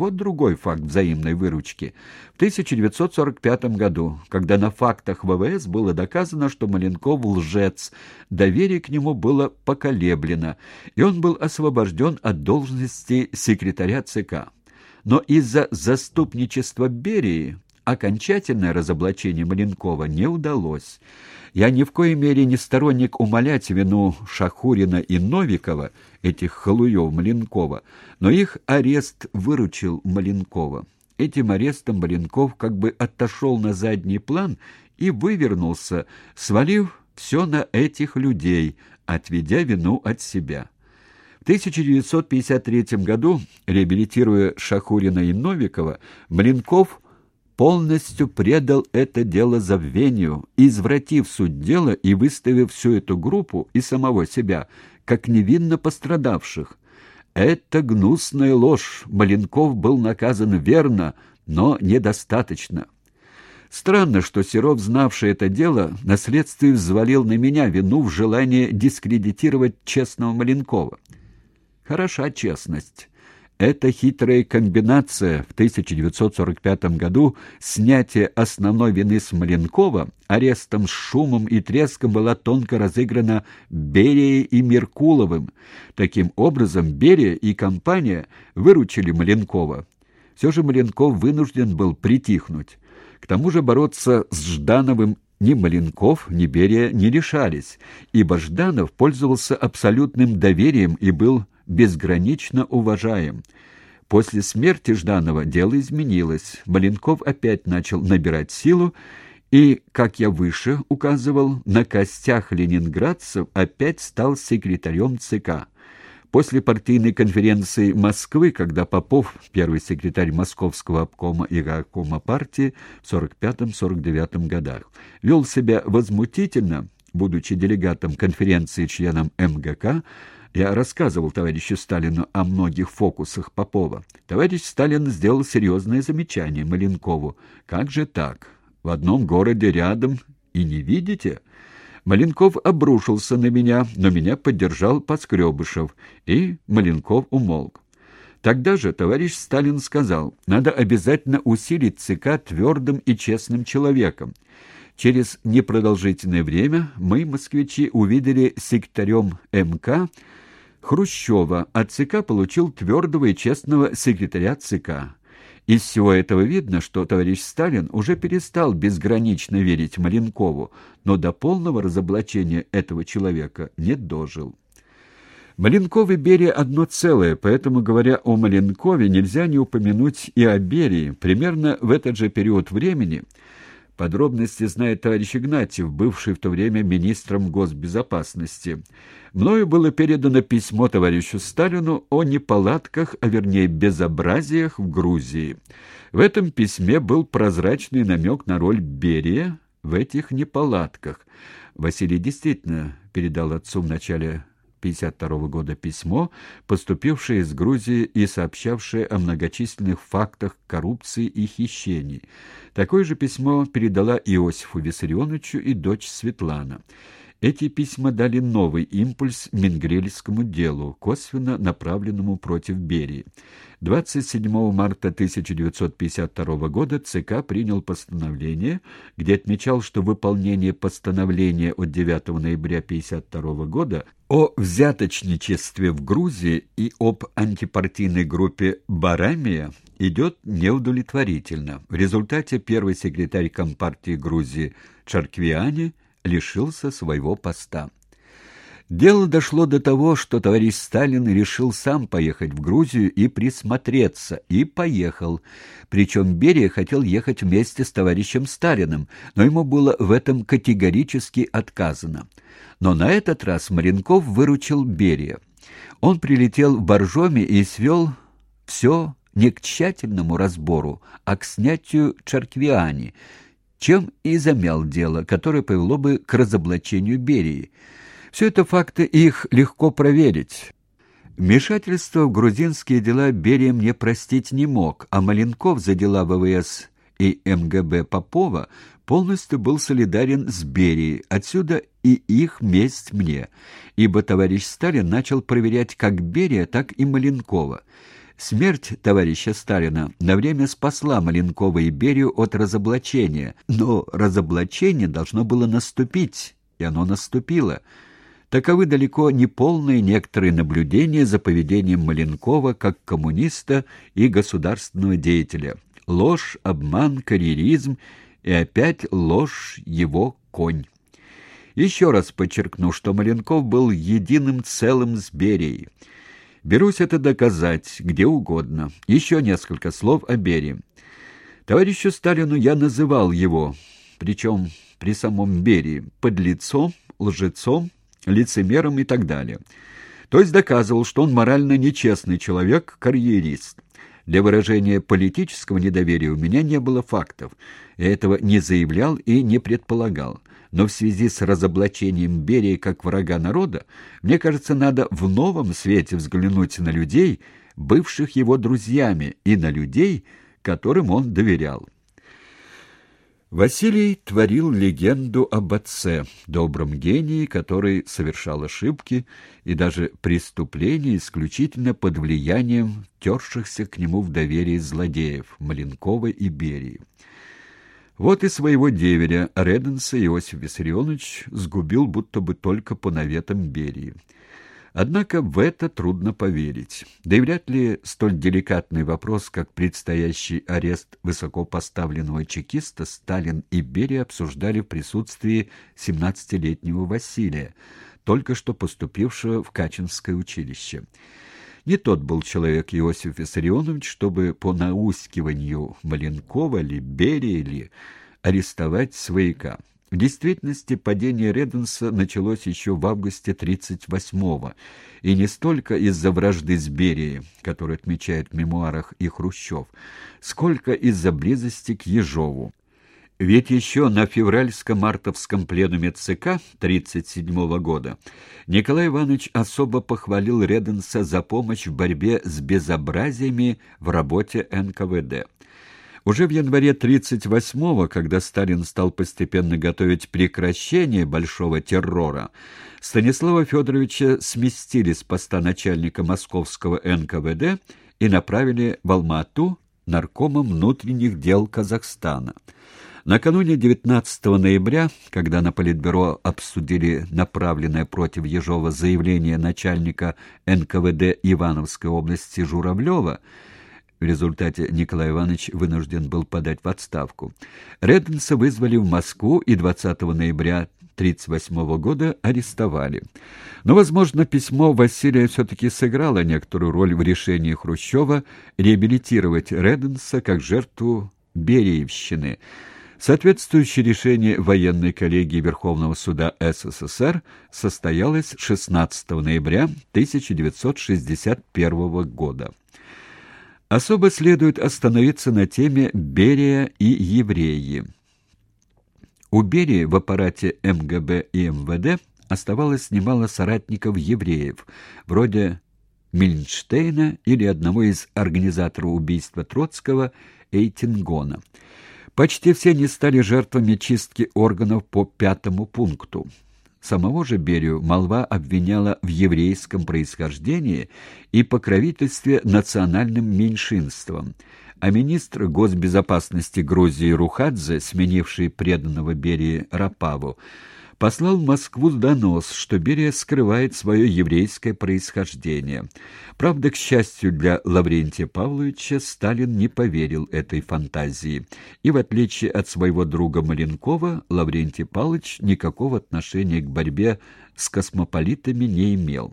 Вот другой факт взаимной выручки. В 1945 году, когда на фактах ВВС было доказано, что Маленков лжец, доверие к нему было поколеблено, и он был освобожден от должности секретаря ЦК. Но из-за заступничества Берии окончательное разоблачение Маленкова не удалось. Я ни в коей мере не сторонник умолять вину Шахурина и Новикова, этих халуев Маленкова, но их арест выручил Маленкова. Этим арестом Маленков как бы отошел на задний план и вывернулся, свалив все на этих людей, отведя вину от себя. В 1953 году, реабилитируя Шахурина и Новикова, Маленков – полностью предал это дело забвению, извратив суть дела и выставив всю эту группу и самого себя как невинно пострадавших. Это гнусная ложь. Маленков был наказан верно, но недостаточно. Странно, что Серов, знавший это дело, на следствии взвалил на меня вину в желании дискредитировать честного Маленкова. Хороша честность. Эта хитрая комбинация в 1945 году снятие основной вины с Маленкова арестом с шумом и треском была тонко разыграна Берией и Меркуловым. Таким образом, Берия и компания выручили Маленкова. Все же Маленков вынужден был притихнуть. К тому же бороться с Ждановым ни Маленков, ни Берия не решались, ибо Жданов пользовался абсолютным доверием и был безгранично уважаем. После смерти Жданова дело изменилось. Маленков опять начал набирать силу, и, как я выше указывал, на костях ленинградцев опять стал секретарем ЦК. После партийной конференции Москвы, когда Попов, первый секретарь Московского обкома и обкома партии в 45-49 годах, вел себя возмутительно, будучи делегатом конференции членом МГК, я рассказывал товарищу Сталину о многих фокусах Попова. Товарищ Сталин сделал серьезное замечание Маленкову. «Как же так? В одном городе рядом и не видите?» Маленков обрушился на меня, но меня поддержал Поскребышев, и Маленков умолк. Тогда же товарищ Сталин сказал, надо обязательно усилить ЦК твердым и честным человеком. Через непродолжительное время мы, москвичи, увидели секретарем МК Хрущева, а ЦК получил твердого и честного секретаря ЦК. Из всего этого видно, что товарищ Сталин уже перестал безгранично верить Маленкову, но до полного разоблачения этого человека не дожил. Маленков и Берия одно целое, поэтому, говоря о Маленкове, нельзя не упомянуть и о Берии. Примерно в этот же период времени Подробности знает товарищ Игнатьев, бывший в то время министром госбезопасности. Мною было передано письмо товарищу Сталину о неполадках, а вернее безобразиях в Грузии. В этом письме был прозрачный намек на роль Берия в этих неполадках. Василий действительно передал отцу в начале 1952 года письмо, поступившее из Грузии и сообщавшее о многочисленных фактах коррупции и хищений. Такое же письмо передала Иосифу Виссарионовичу и дочь Светлана. Эти письма дали новый импульс Менгрельскому делу, косвенно направленному против Берии. 27 марта 1952 года ЦК принял постановление, где отмечал, что выполнение постановления от 9 ноября 1952 года о взяточничестве в Грузии и об антипартийной группе «Барамия» идет неудовлетворительно. В результате первый секретарь Компартии Грузии Чарквиани – лишился своего поста. Дело дошло до того, что товарищ Сталин решил сам поехать в Грузию и присмотреться, и поехал. Причем Берия хотел ехать вместе с товарищем Сталиным, но ему было в этом категорически отказано. Но на этот раз Маренков выручил Берия. Он прилетел в Боржоми и свел все не к тщательному разбору, а к снятию Чарквиани – чем и замял дело, которое повело бы к разоблачению Берии. Все это факты, их легко проверить. Вмешательство в грузинские дела Берия мне простить не мог, а Маленков за дела ВВС и МГБ Попова полностью был солидарен с Берией, отсюда и их месть мне, ибо товарищ Сталин начал проверять как Берия, так и Маленкова. Смерть товарища Сталина на время спасла Маленкова и Берию от разоблачения, но разоблачение должно было наступить, и оно наступило. Таковы далеко не полные некоторые наблюдения за поведением Маленкова как коммуниста и государственного деятеля. Ложь, обман, карьеризм и опять ложь его конь. Еще раз подчеркну, что Маленков был единым целым с Берией. Берусь это доказать где угодно. Еще несколько слов о Берии. Товарищу Сталину я называл его, причем при самом Берии, подлецом, лжецом, лицемером и так далее. То есть доказывал, что он морально нечестный человек, карьерист. Для выражения политического недоверия у меня не было фактов. Я этого не заявлял и не предполагал. Но в связи с разоблачением Берии как врага народа, мне кажется, надо в новом свете взглянуть на людей, бывших его друзьями, и на людей, которым он доверял. Василий творил легенду об отце, добром гении, который совершал ошибки и даже преступления исключительно под влиянием тершихся к нему в доверии злодеев Маленкова и Берии. Вот и своего деверя Реденса Иосиф Виссарионович сгубил будто бы только по наветам Берии. Однако в это трудно поверить. Да и вряд ли столь деликатный вопрос, как предстоящий арест высокопоставленного чекиста, Сталин и Берия обсуждали в присутствии 17-летнего Василия, только что поступившего в Качинское училище. Не тот был человек Иосиф Виссарионович, чтобы по наускиванию Маленкова ли, Берия ли арестовать свояка. В действительности падение Реденса началось еще в августе 1938-го, и не столько из-за вражды с Берией, которую отмечает в мемуарах и Хрущев, сколько из-за близости к Ежову. Ведь еще на февральско-мартовском пленуме ЦК 1937 года Николай Иванович особо похвалил Реденса за помощь в борьбе с безобразиями в работе НКВД. Уже в январе 1938-го, когда Сталин стал постепенно готовить прекращение большого террора, Станислава Федоровича сместили с поста начальника московского НКВД и направили в Алмату наркомом внутренних дел Казахстана. Накануне 19 ноября, когда на Политбюро обсудили направленное против Ежова заявление начальника НКВД Ивановской области Журавлева, в результате Николай Иванович вынужден был подать в отставку. Реденса вызвали в Москву и 20 ноября 1938 года арестовали. Но, возможно, письмо Василия все-таки сыграло некоторую роль в решении Хрущева реабилитировать Реденса как жертву Бериевщины. Соответствующее решение военной коллегии Верховного суда СССР состоялось 16 ноября 1961 года. Особо следует остановиться на теме Берия и евреи. У Берии в аппарате МГБ и МВД оставалось немало соратников-евреев, вроде Мильнштейна или одного из организаторов убийства Троцкого Эйтингона. Почти все они стали жертвами чистки органов по пятому пункту. Самого же Берию молва обвиняла в еврейском происхождении и покровительстве национальным меньшинствам, а министр госбезопасности Грузии Рухадзе, сменивший преданного Берии Рапаву, послал в Москву донос, что Берия скрывает свое еврейское происхождение. Правда, к счастью для Лаврентия Павловича, Сталин не поверил этой фантазии. И в отличие от своего друга Маленкова, Лаврентий Павлович никакого отношения к борьбе с космополитами не имел.